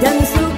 dan sulit